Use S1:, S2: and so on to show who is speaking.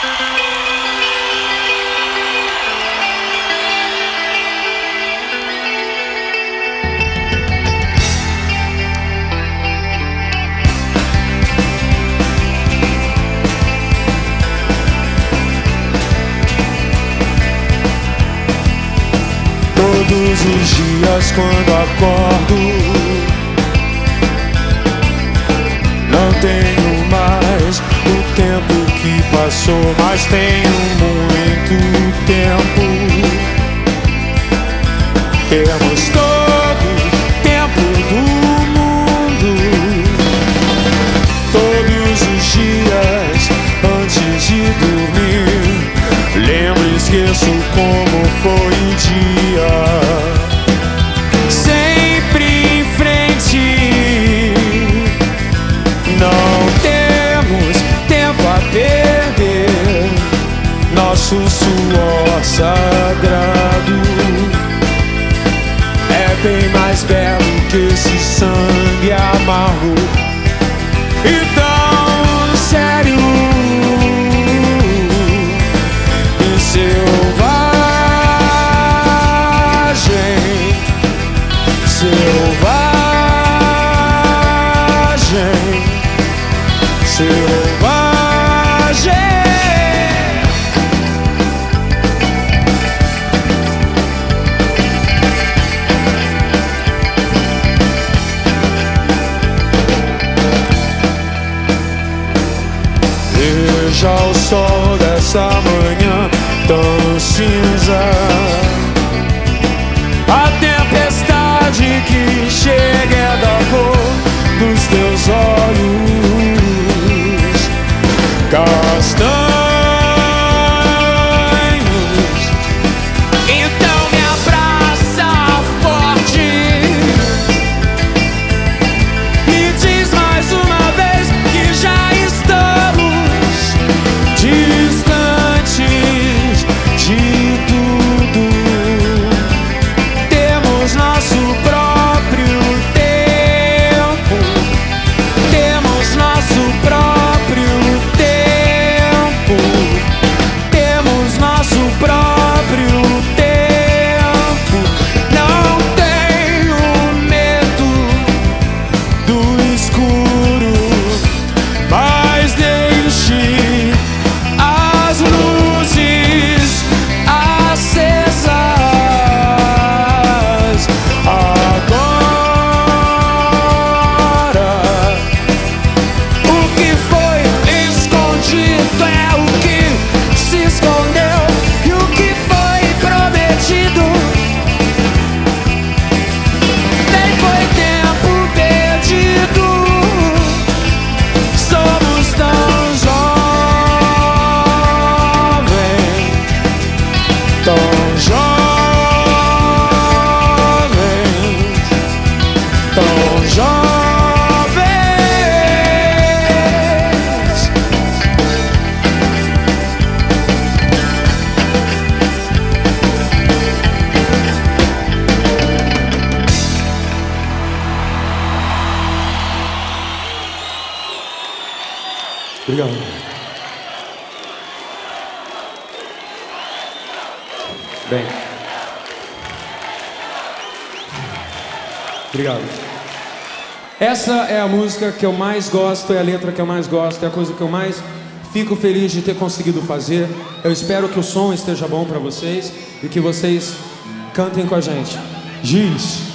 S1: Todos os dias quando acordo Mas tenho muito tempo. Temos todo o tempo do mundo. Todos os dias antes de dormir Lembro e esqueço como foi o dia nosso suor sagrado é bem mais belo que esse sangue amargo. Então, sério e selvagem, selvagem, selvagem. Veja o sol dessa manhã tão cinza Obrigado. Bem. Obrigado. Essa é a música que eu mais gosto, é a letra que eu mais gosto, é a coisa que eu mais fico feliz de ter conseguido fazer. Eu espero que o som esteja bom para vocês e que vocês cantem com a gente. Giz.